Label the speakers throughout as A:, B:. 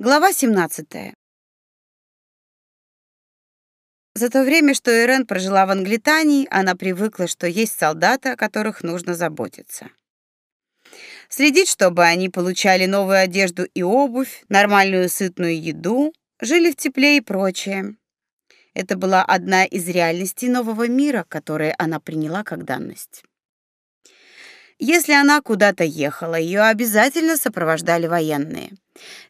A: Глава 17. За то время, что Ирен прожила в Англитании, она привыкла, что есть солдаты, о которых нужно заботиться. Следить, чтобы они получали новую одежду и обувь, нормальную сытную еду, жили в тепле и прочее. Это была одна из реальностей нового мира, которые она приняла как данность. Если она куда-то ехала, ее обязательно сопровождали военные.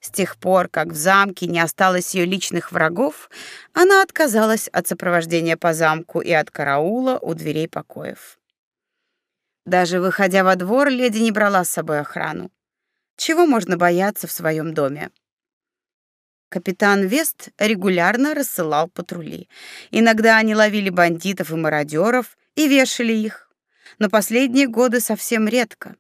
A: С тех пор, как в замке не осталось ее личных врагов, она отказалась от сопровождения по замку и от караула у дверей покоев. Даже выходя во двор, леди не брала с собой охрану. Чего можно бояться в своем доме? Капитан Вест регулярно рассылал патрули. Иногда они ловили бандитов и мародеров и вешали их но последние годы совсем редко.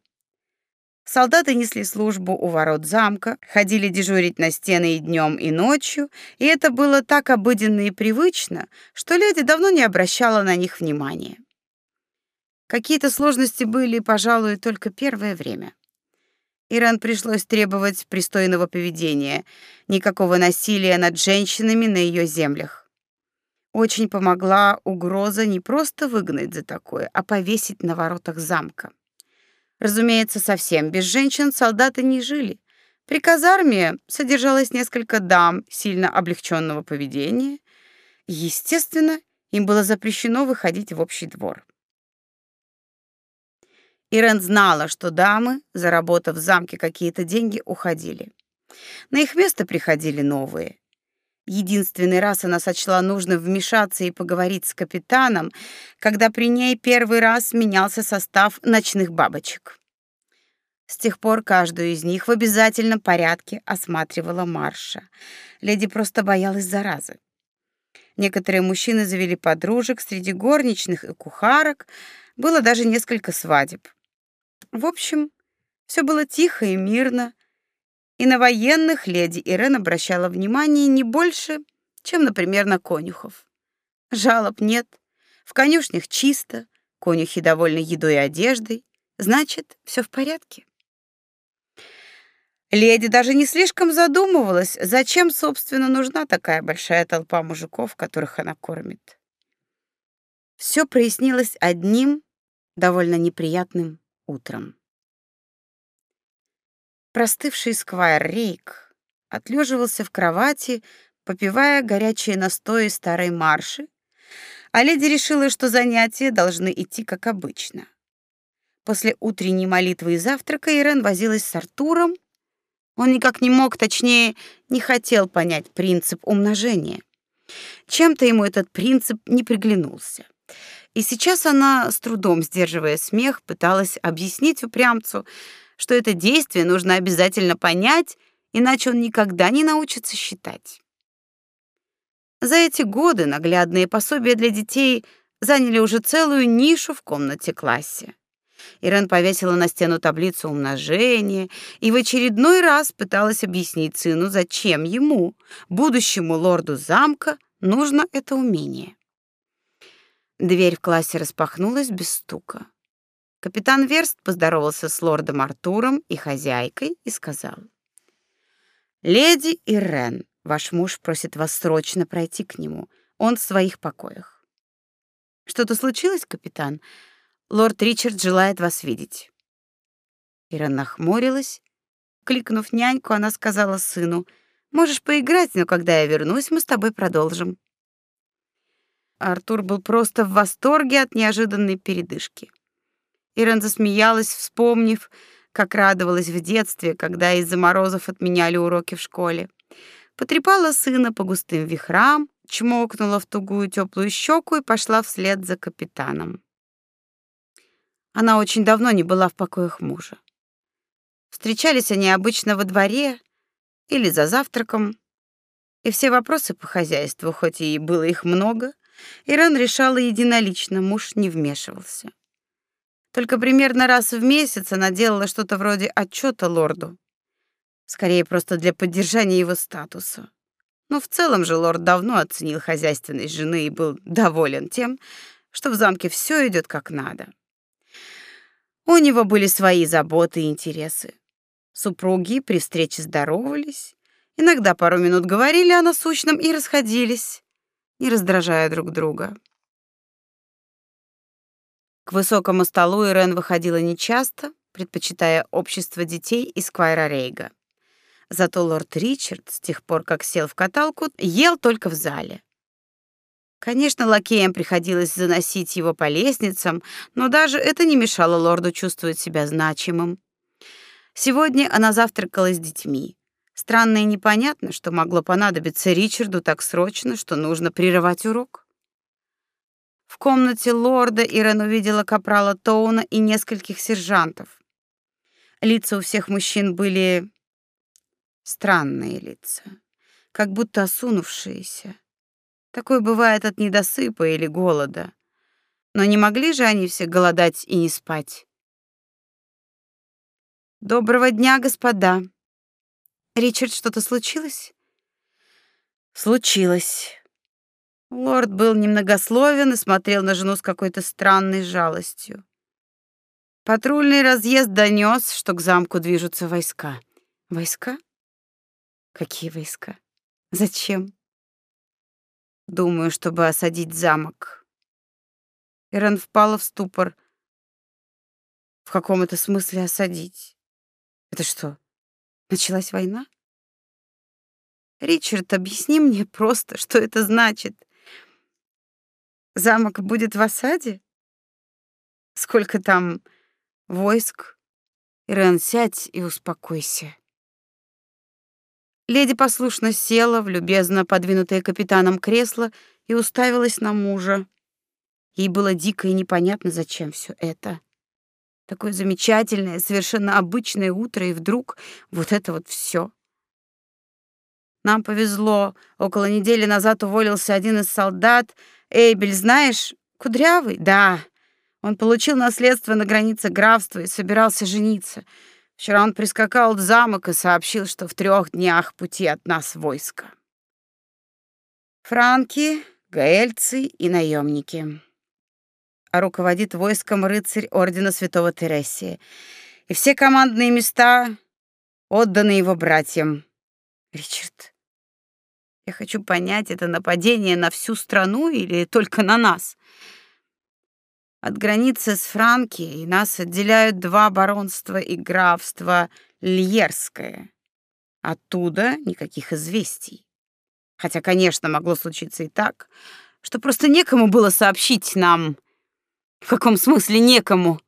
A: Солдаты несли службу у ворот замка, ходили дежурить на стены и днем, и ночью, и это было так обыденно и привычно, что леди давно не обращала на них внимания. Какие-то сложности были, пожалуй, только первое время. Иран пришлось требовать пристойного поведения, никакого насилия над женщинами на ее землях. Очень помогла угроза не просто выгнать за такое, а повесить на воротах замка. Разумеется, совсем без женщин солдаты не жили. При казарме содержалось несколько дам сильно облегченного поведения. Естественно, им было запрещено выходить в общий двор. Ирен знала, что дамы, заработав в замке какие-то деньги, уходили. На их место приходили новые. Единственный раз она сочла нужным вмешаться и поговорить с капитаном, когда при ней первый раз менялся состав ночных бабочек. С тех пор каждую из них в обязательном порядке осматривала Марша. Леди просто боялась заразы. Некоторые мужчины завели подружек, среди горничных и кухарок было даже несколько свадеб. В общем, все было тихо и мирно, и на военных леди Ирен обращала внимание не больше, чем, например, на конюхов. Жалоб нет, в конюшнях чисто, конюхи довольны едой и одеждой, значит, все в порядке. Леди даже не слишком задумывалась, зачем, собственно, нужна такая большая толпа мужиков, которых она кормит. Все прояснилось одним довольно неприятным утром. Простывший сквайр Рейк отлеживался в кровати, попивая горячие настои старой марши, а леди решила, что занятия должны идти как обычно. После утренней молитвы и завтрака Ирен возилась с Артуром. Он никак не мог, точнее, не хотел понять принцип умножения. Чем-то ему этот принцип не приглянулся. И сейчас она, с трудом сдерживая смех, пыталась объяснить упрямцу, что это действие нужно обязательно понять, иначе он никогда не научится считать. За эти годы наглядные пособия для детей заняли уже целую нишу в комнате-классе. Ирен повесила на стену таблицу умножения и в очередной раз пыталась объяснить сыну, зачем ему, будущему лорду замка, нужно это умение. Дверь в классе распахнулась без стука. Капитан Верст поздоровался с лордом Артуром и хозяйкой и сказал: "Леди Ирен, ваш муж просит вас срочно пройти к нему. Он в своих покоях". "Что-то случилось, капитан? Лорд Ричард желает вас видеть". Ирен нахмурилась. Кликнув няньку, она сказала сыну: "Можешь поиграть, но когда я вернусь, мы с тобой продолжим". Артур был просто в восторге от неожиданной передышки. Ирен засмеялась, вспомнив, как радовалась в детстве, когда из-за морозов отменяли уроки в школе. Потрепала сына по густым вихрам, чмокнула в тугую теплую щеку и пошла вслед за капитаном. Она очень давно не была в покоях мужа. Встречались они обычно во дворе или за завтраком, и все вопросы по хозяйству, хоть и было их много, Иран решала единолично, муж не вмешивался. Только примерно раз в месяц она делала что-то вроде отчета лорду. Скорее просто для поддержания его статуса. Но в целом же лорд давно оценил хозяйственность жены и был доволен тем, что в замке все идет как надо. У него были свои заботы и интересы. Супруги при встрече здоровались, Иногда пару минут говорили о насущном и расходились, не раздражая друг друга. К высокому столу Ирен выходила нечасто, предпочитая общество детей и Сквайра Рейга. Зато лорд Ричард, с тех пор, как сел в каталку, ел только в зале. Конечно, лакеям приходилось заносить его по лестницам, но даже это не мешало лорду чувствовать себя значимым. Сегодня она завтракала с детьми. Странно и непонятно, что могло понадобиться Ричарду так срочно, что нужно прерывать урок. В комнате лорда Ирен увидела капрала Тоуна и нескольких сержантов. Лица у всех мужчин были странные лица, как будто осунувшиеся. Такое бывает от недосыпа или голода. Но не могли же они все голодать и не спать. Доброго дня, господа. Ричард, что-то случилось? Случилось. Лорд был немногословен и смотрел на жену с какой-то странной жалостью. Патрульный разъезд донес, что к замку движутся войска. Войска? Какие войска? Зачем? Думаю, чтобы осадить замок. Ирен впала в ступор. В каком это смысле осадить? Это что, началась война? Ричард, объясни мне просто, что это значит. Замок будет в осаде? Сколько там войск? Ирен, сядь и успокойся. Леди послушно села в любезно подвинутое капитаном кресло и уставилась на мужа. Ей было дико и непонятно, зачем все это. Такое замечательное, совершенно обычное утро, и вдруг вот это вот все. Нам повезло. Около недели назад уволился один из солдат, Эйбель, знаешь, кудрявый? Да. Он получил наследство на границе графства и собирался жениться. Вчера он прискакал в замок и сообщил, что в трех днях пути от нас войско. Франки, гаэльцы и наемники. А руководит войском рыцарь ордена Святого Тересия. И все командные места отданы его братьям. Ричард, я хочу понять, это нападение на всю страну или только на нас? От границы с Франкией нас отделяют два баронства и графство Льерское. Оттуда никаких известий. Хотя, конечно, могло случиться и так, что просто некому было сообщить нам. В каком смысле некому?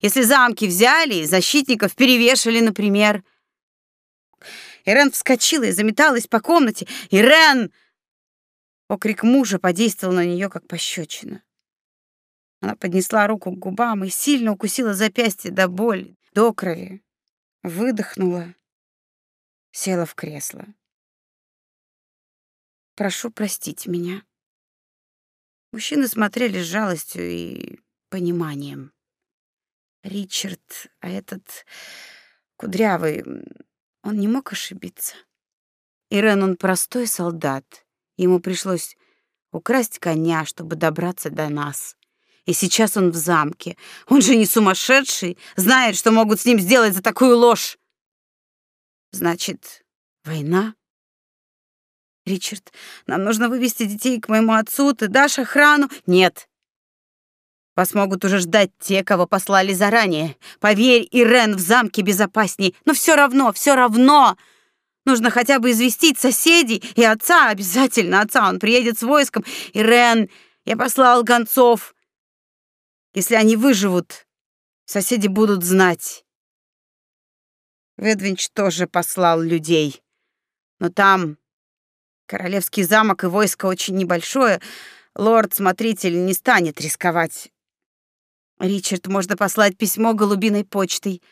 A: Если замки взяли, защитников перевешали, например, Ирен вскочила и заметалась по комнате. «Ирен!» Окрик мужа подействовал на нее как пощечина. Она поднесла руку к губам и сильно укусила запястье до боли, до крови. Выдохнула, села в кресло. «Прошу простить меня». Мужчины смотрели с жалостью и пониманием. Ричард, а этот кудрявый, он не мог ошибиться. Ирен, он простой солдат. Ему пришлось украсть коня, чтобы добраться до нас. И сейчас он в замке. Он же не сумасшедший, знает, что могут с ним сделать за такую ложь. Значит, война? Ричард, нам нужно вывести детей к моему отцу. Ты дашь охрану? Нет. Вас могут уже ждать те, кого послали заранее. Поверь, Ирен в замке безопасней. Но все равно, все равно. Нужно хотя бы известить соседей и отца. Обязательно отца. Он приедет с войском. Ирен, я послал гонцов. Если они выживут, соседи будут знать. Ведвинч тоже послал людей. Но там королевский замок и войско очень небольшое. Лорд-смотритель не станет рисковать Ричард, можно послать письмо голубиной почтой.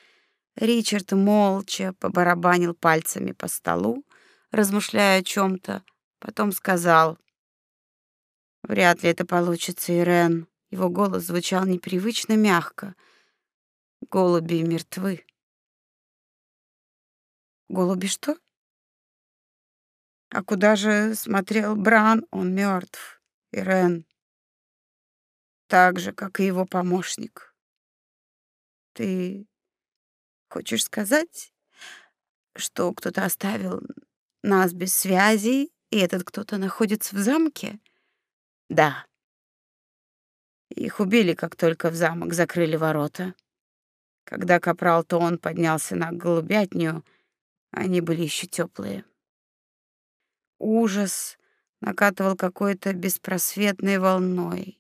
A: Ричард молча побарабанил пальцами по столу, размышляя о чем то потом сказал: "Вряд ли это получится, Ирен". Его голос звучал непривычно мягко. Голуби мертвы. Голуби что? А куда же смотрел Бран? Он мертв. Ирен так же, как и его помощник. Ты хочешь сказать, что кто-то оставил нас без связи, и этот кто-то находится в замке?
B: Да. Их убили, как только в замок закрыли ворота. Когда капрал Тон поднялся на голубятню, они были еще теплые. Ужас накатывал какой-то беспросветной волной.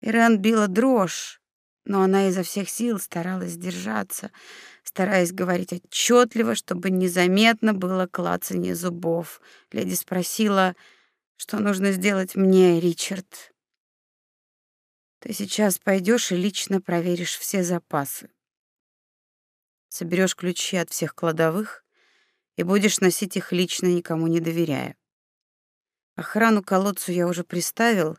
B: Ирен била дрожь, но она изо всех сил старалась держаться, стараясь говорить отчетливо, чтобы незаметно было клацанье зубов. Леди спросила, что нужно сделать мне, Ричард. Ты сейчас пойдешь и лично проверишь все запасы. Соберешь ключи от всех кладовых и будешь носить их лично, никому не доверяя. Охрану колодцу я уже приставил.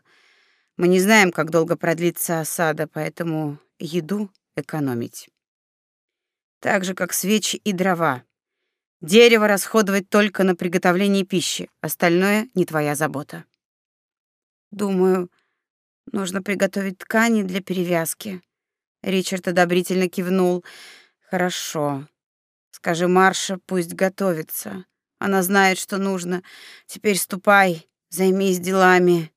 B: Мы не знаем, как долго продлится осада, поэтому еду экономить. Так же, как свечи и дрова. Дерево расходовать только на приготовление пищи, остальное не твоя забота. Думаю, нужно приготовить ткани для перевязки. Ричард одобрительно кивнул. Хорошо. Скажи Марше, пусть готовится. Она знает, что нужно. Теперь ступай, займись делами.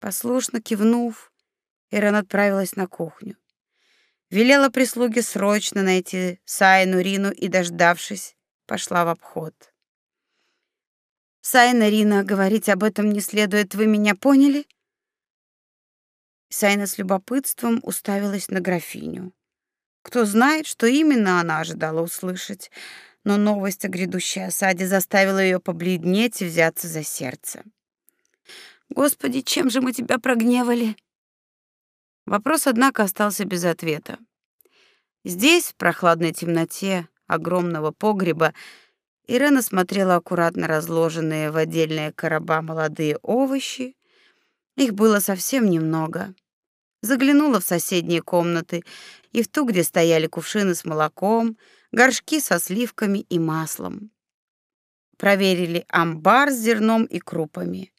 B: Послушно кивнув, Ирен отправилась на кухню. Велела прислуге срочно найти Сайну Рину и, дождавшись, пошла в обход. Сайна Рина, говорить об этом не следует, вы меня поняли? Сайна с любопытством уставилась на графиню. Кто знает, что именно она ожидала услышать, но новость о грядущей осаде заставила ее побледнеть и взяться за сердце. Господи, чем же мы тебя прогневали? Вопрос, однако, остался без ответа. Здесь, в прохладной темноте огромного погреба, Ирена смотрела аккуратно разложенные в отдельные короба молодые овощи. Их было совсем немного. Заглянула в соседние комнаты и в ту, где стояли кувшины с молоком, горшки со сливками и маслом. Проверили амбар с зерном и крупами.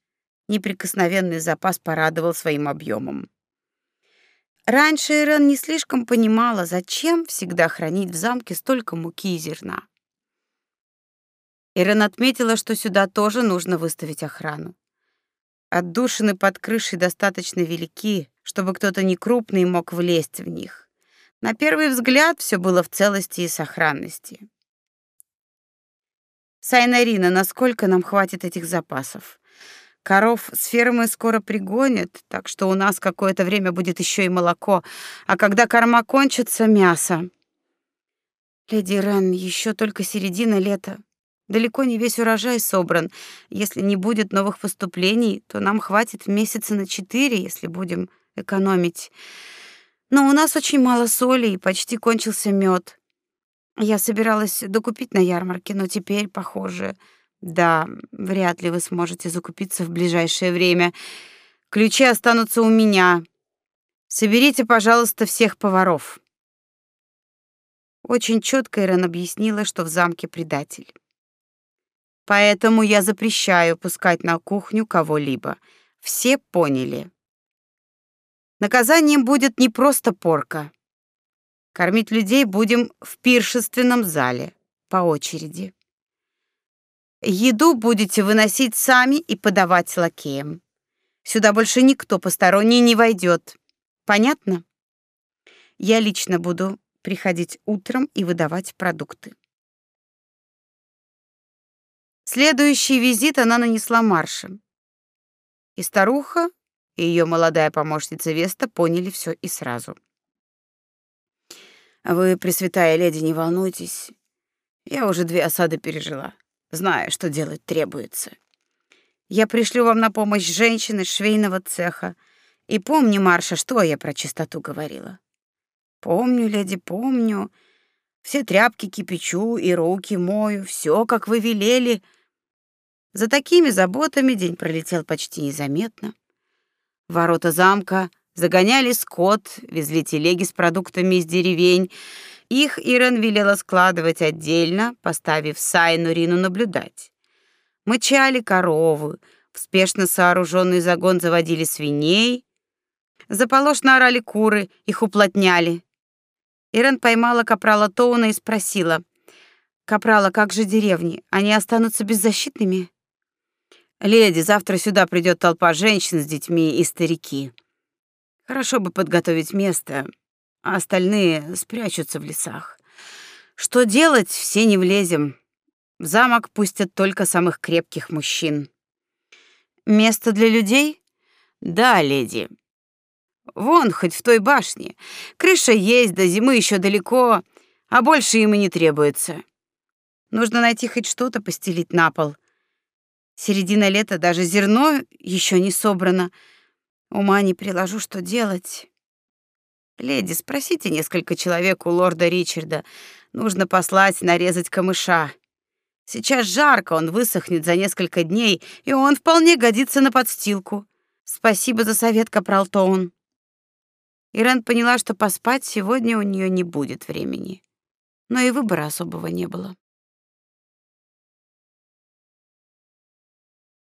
B: Неприкосновенный запас порадовал своим объемом. Раньше Ирен не слишком понимала, зачем всегда хранить в замке столько муки и зерна. Ирен отметила, что сюда тоже нужно выставить охрану. Отдушины под крышей достаточно велики, чтобы кто-то некрупный мог влезть в них. На первый взгляд все было в целости и сохранности. Сайнарина, насколько нам хватит этих запасов? Коров с фермы скоро пригонят, так что у нас какое-то время будет еще и молоко, а когда корма кончится, мясо. Леди Рен, еще только середина лета. Далеко не весь урожай собран. Если не будет новых поступлений, то нам хватит месяца на четыре, если будем экономить. Но у нас очень мало соли и почти кончился мед. Я собиралась докупить на ярмарке, но теперь, похоже, да, вряд ли вы сможете закупиться в ближайшее время. Ключи останутся у меня. Соберите, пожалуйста, всех поваров. Очень четко Ирен объяснила, что в замке предатель. Поэтому я запрещаю пускать на кухню кого-либо. Все поняли. Наказанием будет не просто порка. Кормить людей будем в пиршественном зале по очереди. Еду будете выносить сами и подавать лакеям. Сюда больше никто посторонний не войдет. Понятно? Я лично буду приходить утром и выдавать продукты. Следующий визит она нанесла маршем. И старуха, и ее молодая помощница Веста поняли все и сразу. Вы, пресвятая леди, не волнуйтесь. Я уже две осады пережила, знаю, что делать требуется. Я пришлю вам на помощь женщины швейного цеха. И помни, Марша, что я про чистоту говорила. Помню, леди, помню. Все тряпки кипячу и руки мою, все, как вы велели. За такими заботами день пролетел почти незаметно. Ворота замка загоняли скот, везли телеги с продуктами из деревень. Их Ирен велела складывать отдельно, поставив Сайну Рину наблюдать. Мычали коровы, в спешно сооруженный загон заводили свиней. Заполошно орали куры, их уплотняли. Ирен поймала капрала Тоуна и спросила, Капрала, как же деревни? Они останутся беззащитными?
A: Леди, завтра сюда придет толпа женщин с детьми и старики. Хорошо бы подготовить место, а остальные спрячутся в лесах. Что делать, все не влезем. В замок пустят только самых крепких мужчин.
B: Место для людей?
A: Да, леди. Вон, хоть в той башне. Крыша есть, до зимы еще далеко, а больше им и не требуется.
B: Нужно найти хоть что-то постелить на пол. Середина лета, даже зерно еще не собрано. Ума не приложу, что делать.
A: Леди, спросите несколько человек у лорда Ричарда. Нужно послать нарезать камыша. Сейчас жарко, он высохнет за несколько дней, и он вполне годится на подстилку.
B: Спасибо за совет, капрал Тоун. Ирен поняла, что поспать сегодня у нее не будет времени. Но и выбора особого не было.